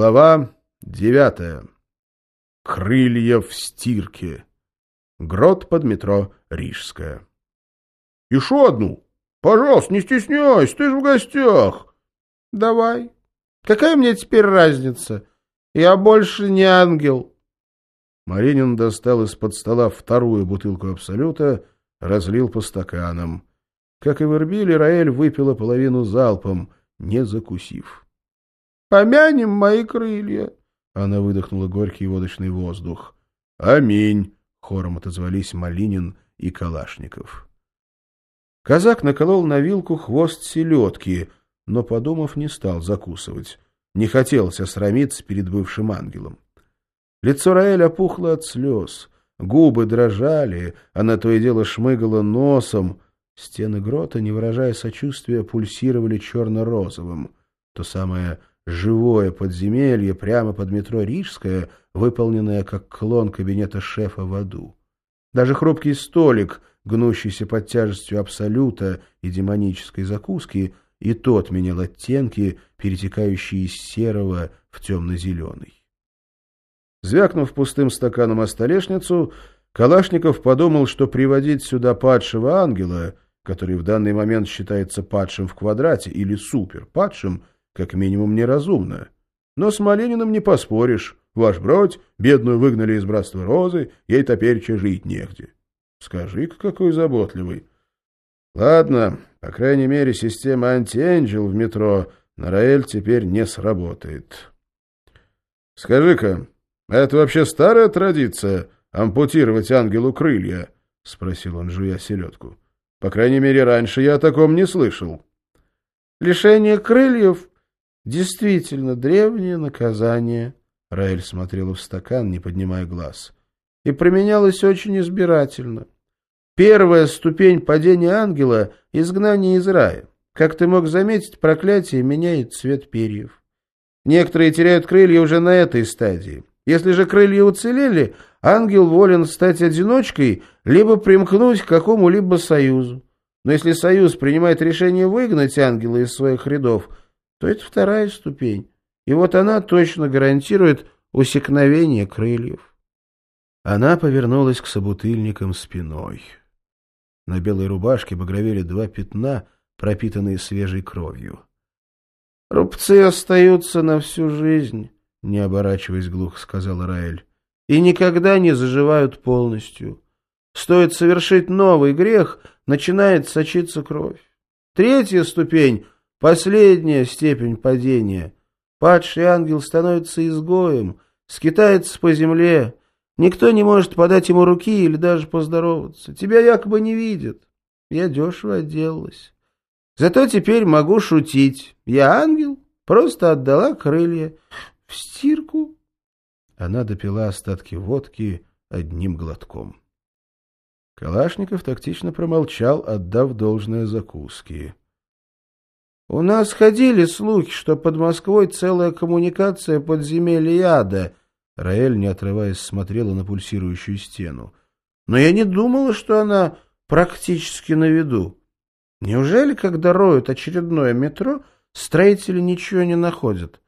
Глава девятая. Крылья в стирке. Грот под метро Рижская. — Еще одну? Пожалуйста, не стесняйся, ты же в гостях. — Давай. Какая мне теперь разница? Я больше не ангел. Маринин достал из-под стола вторую бутылку Абсолюта, разлил по стаканам. Как и в Ирбиле, Раэль выпила половину залпом, не закусив. — Помянем мои крылья. Она выдохнула горький водочный воздух. «Аминь!» — хором отозвались Малинин и Калашников. Казак наколол на вилку хвост селедки, но, подумав, не стал закусывать. Не хотелось осрамиться перед бывшим ангелом. Лицо Раэля опухло от слез, губы дрожали, она то и дело шмыгала носом. Стены грота, не выражая сочувствия, пульсировали черно-розовым. То самое живое подземелье прямо под метро Рижское, выполненное как клон кабинета шефа в аду. Даже хрупкий столик, гнущийся под тяжестью абсолюта и демонической закуски, и тот менял оттенки, перетекающие из серого в темно-зеленый. Звякнув пустым стаканом о столешницу, Калашников подумал, что приводить сюда падшего ангела, который в данный момент считается падшим в квадрате или супер-падшим, как минимум неразумно. Но с Малининым не поспоришь. Ваш бродь, бедную выгнали из братства Розы, ей топереча жить негде. Скажи-ка, какой заботливый. Ладно, по крайней мере, система антиэнджел в метро на Раэль теперь не сработает. Скажи-ка, это вообще старая традиция — ампутировать ангелу крылья? — спросил он, жуя селедку. — По крайней мере, раньше я о таком не слышал. — Лишение крыльев Действительно, древнее наказание. Раэль смотрела в стакан, не поднимая глаз. И применялось очень избирательно. Первая ступень падения ангела — изгнание из рая. Как ты мог заметить, проклятие меняет цвет перьев. Некоторые теряют крылья уже на этой стадии. Если же крылья уцелели, ангел волен стать одиночкой, либо примкнуть к какому-либо союзу. Но если союз принимает решение выгнать ангела из своих рядов — то это вторая ступень. И вот она точно гарантирует усекновение крыльев. Она повернулась к собутыльникам спиной. На белой рубашке багровели два пятна, пропитанные свежей кровью. — Рубцы остаются на всю жизнь, — не оборачиваясь глухо сказал Раэль, — и никогда не заживают полностью. Стоит совершить новый грех, начинает сочиться кровь. Третья ступень Последняя степень падения. Падший ангел становится изгоем, скитается по земле. Никто не может подать ему руки или даже поздороваться. Тебя якобы не видят. Я дешево отделалась. Зато теперь могу шутить. Я ангел, просто отдала крылья. В стирку. Она допила остатки водки одним глотком. Калашников тактично промолчал, отдав должное закуске. У нас ходили слухи, что под Москвой целая коммуникация подземелья ада. Раэль, не отрываясь, смотрела на пульсирующую стену. Но я не думала, что она практически на виду. Неужели, когда роют очередное метро, строители ничего не находят?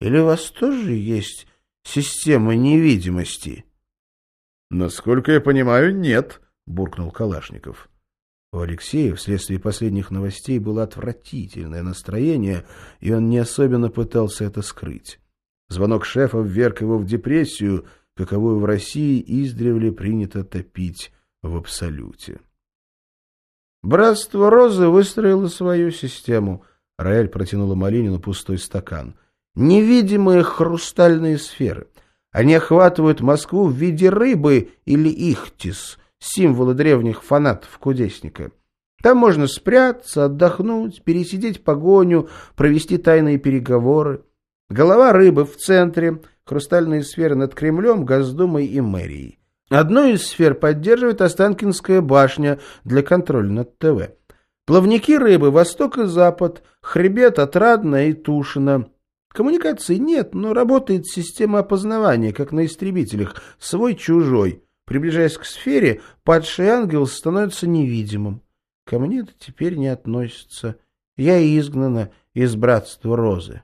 Или у вас тоже есть система невидимости? — Насколько я понимаю, нет, — буркнул Калашников. У Алексея вследствие последних новостей было отвратительное настроение, и он не особенно пытался это скрыть. Звонок шефа вверг его в депрессию, каковую в России издревле принято топить в абсолюте. «Братство Розы выстроило свою систему», — Раэль протянула Малинину пустой стакан. «Невидимые хрустальные сферы. Они охватывают Москву в виде рыбы или ихтис — символы древних фанатов кудесника. Там можно спрятаться, отдохнуть, пересидеть погоню, провести тайные переговоры. Голова рыбы в центре, хрустальные сферы над Кремлем, Госдумой и мэрией. Одну из сфер поддерживает Останкинская башня для контроля над ТВ. Плавники рыбы восток и запад, хребет Отрадно и Тушино. Коммуникации нет, но работает система опознавания, как на истребителях, свой-чужой. Приближаясь к сфере, падший ангел становится невидимым. Ко мне это теперь не относится. Я изгнана из братства Розы.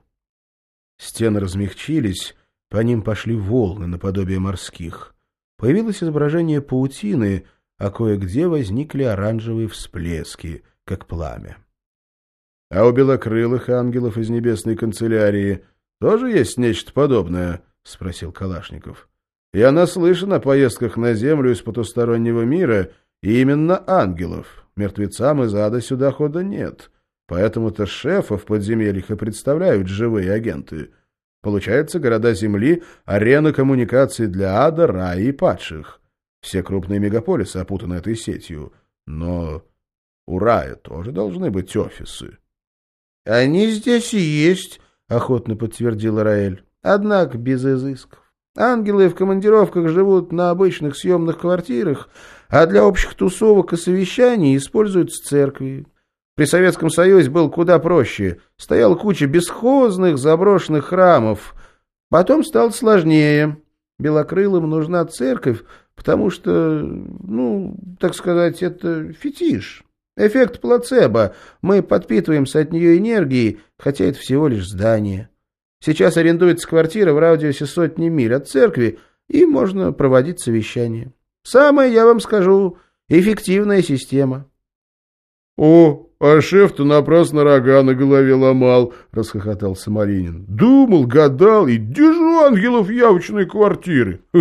Стены размягчились, по ним пошли волны наподобие морских. Появилось изображение паутины, а кое-где возникли оранжевые всплески, как пламя. — А у белокрылых ангелов из небесной канцелярии тоже есть нечто подобное? — спросил Калашников. — Я наслышан о поездках на землю из потустороннего мира, и именно ангелов. Мертвецам из ада сюда хода нет. Поэтому-то шефа в подземельях и представляют живые агенты. Получается, города Земли — арена коммуникаций для ада, рая и падших. Все крупные мегаполисы опутаны этой сетью. Но у рая тоже должны быть офисы. — Они здесь и есть, — охотно подтвердил Раэль. — Однако без изысков. Ангелы в командировках живут на обычных съемных квартирах, а для общих тусовок и совещаний используются церкви. При Советском Союзе был куда проще. Стояла куча бесхозных заброшенных храмов. Потом стало сложнее. Белокрылым нужна церковь, потому что, ну, так сказать, это фетиш. Эффект плацебо. Мы подпитываемся от нее энергией, хотя это всего лишь здание. Сейчас арендуется квартира в радиусе сотни миль от церкви, и можно проводить совещание. Самая, я вам скажу, эффективная система. — О, а шеф-то напрасно рога на голове ломал, — расхохотался Малинин. Думал, гадал, и держу ангелов явочной квартиры.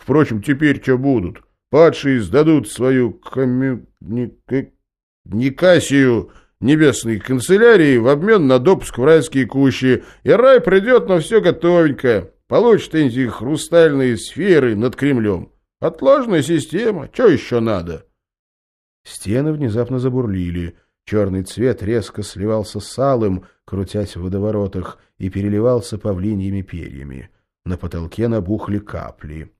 Впрочем, теперь что будут? Падшие сдадут свою комми... Небесной канцелярии в обмен на допуск в райские кущи, и рай придет на все готовенько. Получит эти хрустальные сферы над Кремлем. Отложная система, что еще надо? Стены внезапно забурлили. Черный цвет резко сливался с алым, крутясь в водоворотах, и переливался павлиньими перьями. На потолке набухли капли.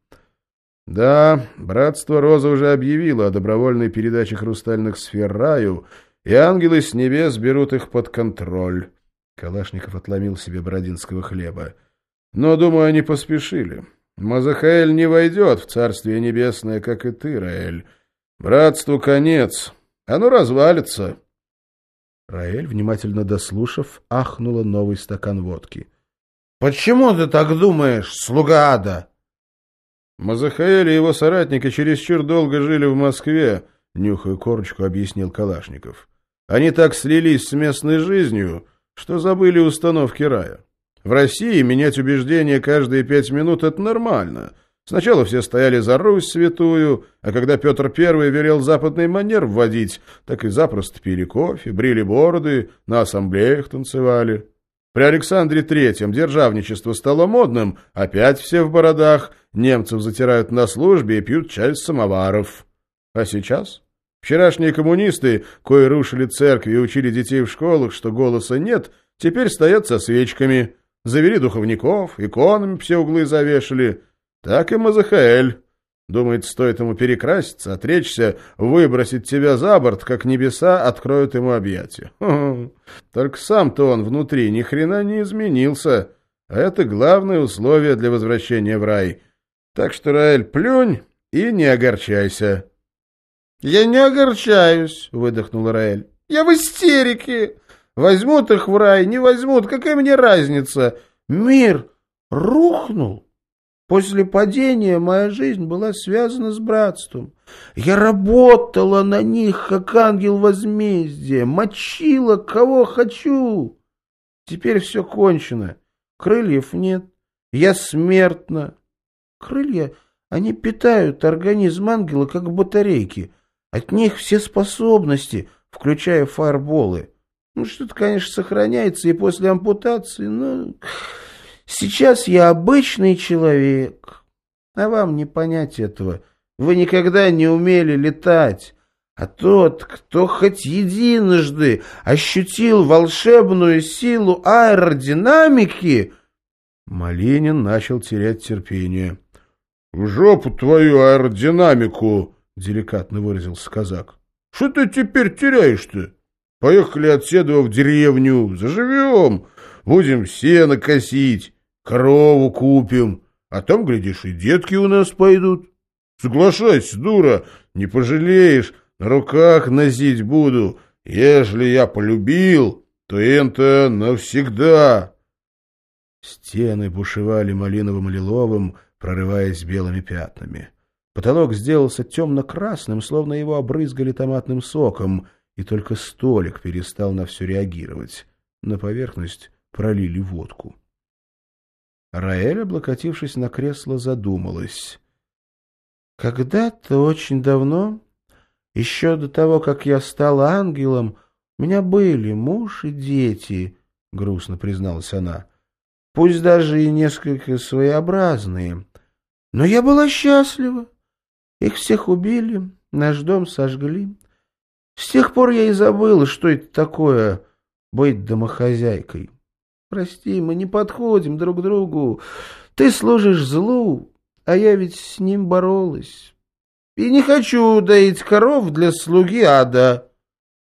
Да, братство Роза уже объявило о добровольной передаче хрустальных сфер раю, и ангелы с небес берут их под контроль. Калашников отломил себе бородинского хлеба. Но, думаю, они поспешили. Мазахаэль не войдет в Царствие Небесное, как и ты, Раэль. Братству конец. Оно развалится. Раэль, внимательно дослушав, ахнула новый стакан водки. — Почему ты так думаешь, слуга ада? Мазахаэль и его соратники чересчур долго жили в Москве, — нюхая корочку, объяснил Калашников. Они так слились с местной жизнью, что забыли установки рая. В России менять убеждения каждые пять минут — это нормально — Сначала все стояли за Русь святую, а когда Петр I велел западный манер вводить, так и запросто пили кофе, брили бороды, на ассамблеях танцевали. При Александре Третьем державничество стало модным, опять все в бородах, немцев затирают на службе и пьют чай с самоваров. А сейчас? Вчерашние коммунисты, кои рушили церкви и учили детей в школах, что голоса нет, теперь стоят со свечками. Завели духовников, иконами все углы завешали — так и Мазахаэль. Думает, стоит ему перекраситься, отречься, выбросить тебя за борт, как небеса откроют ему объятия. Только сам-то он внутри ни хрена не изменился. А это главное условие для возвращения в рай. Так что, Раэль, плюнь и не огорчайся. — Я не огорчаюсь, — выдохнул Раэль. — Я в истерике. Возьмут их в рай, не возьмут, какая мне разница? Мир рухнул. После падения моя жизнь была связана с братством. Я работала на них, как ангел возмездия, мочила кого хочу. Теперь все кончено. Крыльев нет. Я смертна. Крылья, они питают организм ангела, как батарейки. От них все способности, включая фаерболы. Ну, что-то, конечно, сохраняется и после ампутации, но... Сейчас я обычный человек, а вам не понять этого. Вы никогда не умели летать. А тот, кто хоть единожды ощутил волшебную силу аэродинамики... Малинин начал терять терпение. — В жопу твою аэродинамику! — деликатно выразился казак. — Что ты теперь теряешь-то? Поехали от в деревню, заживем, будем сено косить, Корову купим, а там, глядишь, и детки у нас пойдут. Соглашайся, дура, не пожалеешь, на руках носить буду. Ежели я полюбил, то это навсегда. Стены бушевали малиновым лиловым, прорываясь белыми пятнами. Потолок сделался темно-красным, словно его обрызгали томатным соком, и только столик перестал на все реагировать. На поверхность пролили водку. Раэль, облокотившись на кресло, задумалась. «Когда-то очень давно, еще до того, как я стала ангелом, у меня были муж и дети», — грустно призналась она. «Пусть даже и несколько своеобразные. Но я была счастлива. Их всех убили, наш дом сожгли. С тех пор я и забыла, что это такое быть домохозяйкой. Прости, мы не подходим друг другу. Ты служишь злу, а я ведь с ним боролась. И не хочу доить коров для слуги ада.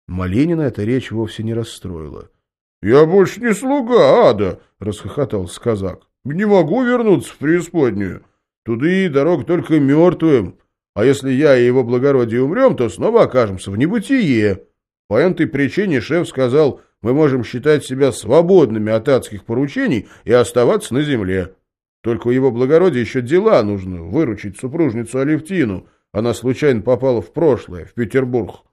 Малинина эта речь вовсе не расстроила. — Я больше не слуга ада, — расхохотался казак. — Не могу вернуться в преисподнюю. Туды дорог только мертвым. А если я и его благородие умрем, то снова окажемся в небытие. По этой причине шеф сказал, мы можем считать себя свободными от адских поручений и оставаться на земле. Только у его благородия еще дела нужно выручить супружницу Алевтину. Она случайно попала в прошлое, в Петербург.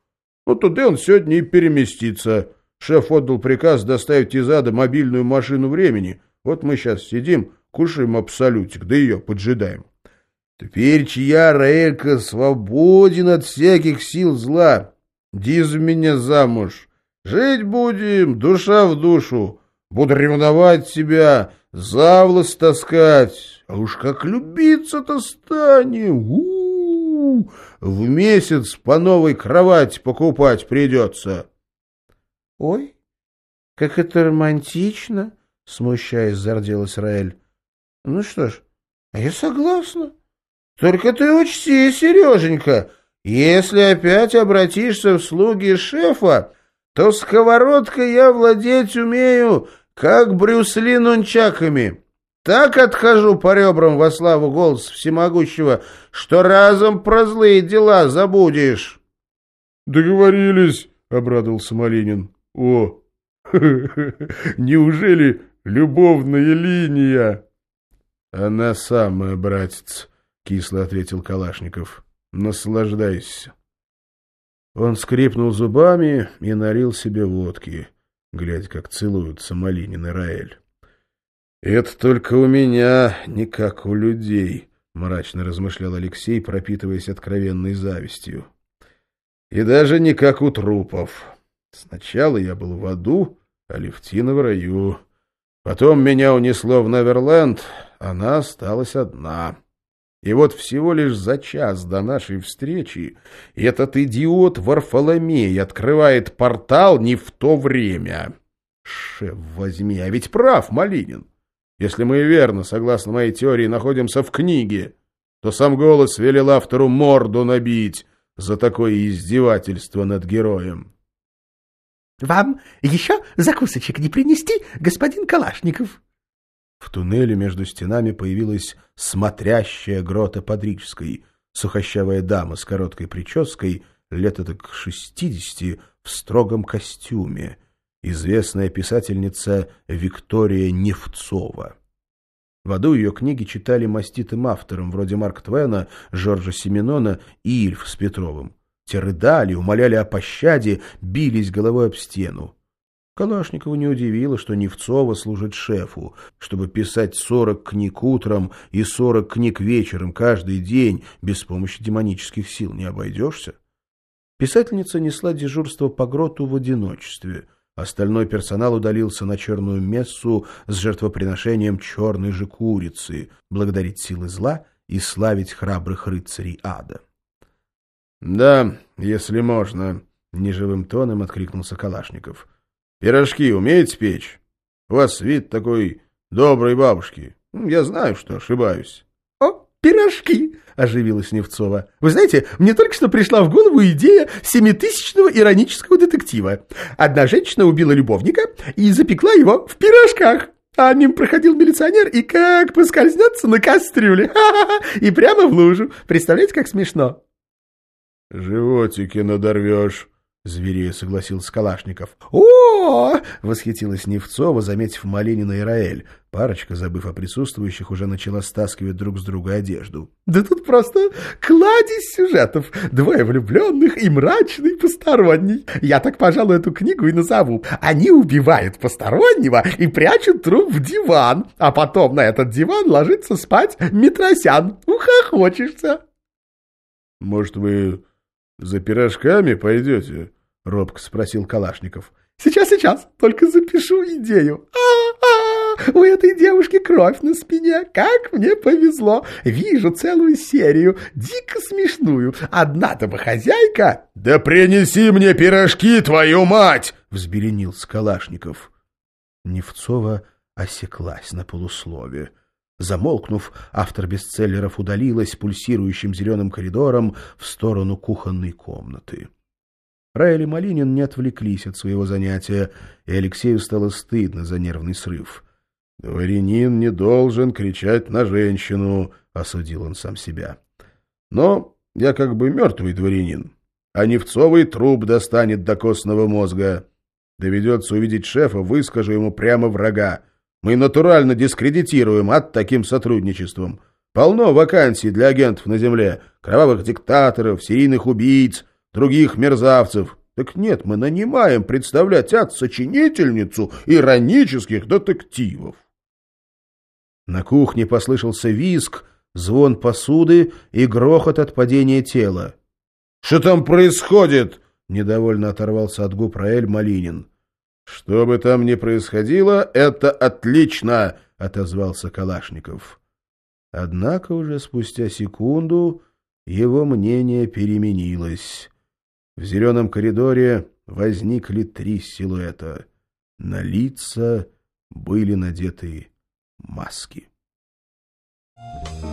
Ну, туда он сегодня и переместится. Шеф отдал приказ доставить из ада мобильную машину времени. Вот мы сейчас сидим, кушаем абсолютик, да ее поджидаем. Теперь чья Раэлька свободен от всяких сил зла. Ди за меня замуж. Жить будем, душа в душу. Буду ревновать тебя, завласть таскать. А уж как любиться-то станем. У -у -у. В месяц по новой кровати покупать придется. — Ой, как это романтично! — смущаясь, зарделась Раэль. — Ну что ж, а я согласна. Только ты учти, Сереженька, если опять обратишься в слуги шефа, то сковородкой я владеть умею, как Брюсли нунчаками. Так отхожу по ребрам во славу голоса всемогущего, что разом про злые дела забудешь. — Договорились, — обрадовался Малинин. — О, неужели любовная линия? — Она самая, братец, — кисло ответил Калашников. — Наслаждайся. Он скрипнул зубами и налил себе водки, глядя, как целуются Малинин и Раэль. — Это только у меня, не как у людей, — мрачно размышлял Алексей, пропитываясь откровенной завистью. — И даже не как у трупов. Сначала я был в аду, а Левтина в раю. Потом меня унесло в Неверленд, она осталась одна. И вот всего лишь за час до нашей встречи этот идиот Варфоломей открывает портал не в то время. Шеф, возьми, а ведь прав Малинин. Если мы верно, согласно моей теории, находимся в книге, то сам голос велел автору морду набить за такое издевательство над героем. — Вам еще закусочек не принести, господин Калашников? В туннеле между стенами появилась смотрящая грота Падрической, сухощавая дама с короткой прической, лет к шестидесяти, в строгом костюме, известная писательница Виктория Невцова. В аду ее книги читали маститым авторам, вроде Марк Твена, Жоржа Семенона и Ильф с Петровым. Те рыдали, умоляли о пощаде, бились головой об стену. Калашникову не удивило, что Невцова служит шефу. Чтобы писать сорок книг утром и сорок книг вечером каждый день, без помощи демонических сил не обойдешься. Писательница несла дежурство по гроту в одиночестве. Остальной персонал удалился на черную мессу с жертвоприношением черной же курицы, благодарить силы зла и славить храбрых рыцарей ада. — Да, если можно, — неживым тоном откликнулся Калашников. — Пирожки умеете печь? У вас вид такой доброй бабушки. Я знаю, что ошибаюсь. — О, пирожки! — оживилась Невцова. — Вы знаете, мне только что пришла в голову идея семитысячного иронического детектива. Одна женщина убила любовника и запекла его в пирожках. А мимо проходил милиционер и как поскользнется на кастрюле. Ха -ха -ха, и прямо в лужу. Представляете, как смешно? — Животики надорвешь, — зверея согласился Калашников. «О!» — восхитилась Невцова, заметив Малинина и Раэль. Парочка, забыв о присутствующих, уже начала стаскивать друг с друга одежду. «Да тут просто кладезь сюжетов. Двое влюбленных и мрачный посторонний. Я так, пожалуй, эту книгу и назову. Они убивают постороннего и прячут труп в диван, а потом на этот диван ложится спать Митросян. Ухохочешься!» «Может, вы за пирожками пойдете?» — робко спросил Калашников. «Сейчас, сейчас, только запишу идею. А-а-а! У этой девушки кровь на спине. Как мне повезло! Вижу целую серию, дико смешную. Одна-то бы хозяйка...» «Да принеси мне пирожки, твою мать!» — взбеленился Калашников. Невцова осеклась на полуслове. Замолкнув, автор бестселлеров удалилась пульсирующим зеленым коридором в сторону кухонной комнаты. Раэль и Малинин не отвлеклись от своего занятия, и Алексею стало стыдно за нервный срыв. «Дворянин не должен кричать на женщину», — осудил он сам себя. «Но я как бы мертвый дворянин, а Невцовый труп достанет до костного мозга. Доведется увидеть шефа, выскажу ему прямо врага. Мы натурально дискредитируем ад таким сотрудничеством. Полно вакансий для агентов на земле, кровавых диктаторов, серийных убийц, других мерзавцев. Так нет, мы нанимаем представлять ад сочинительницу иронических детективов. На кухне послышался визг, звон посуды и грохот от падения тела. — Что там происходит? — недовольно оторвался от губ Раэль Малинин. «Что бы там ни происходило, это отлично!» — отозвался Калашников. Однако уже спустя секунду его мнение переменилось. В зеленом коридоре возникли три силуэта. На лица были надеты маски. Thank you.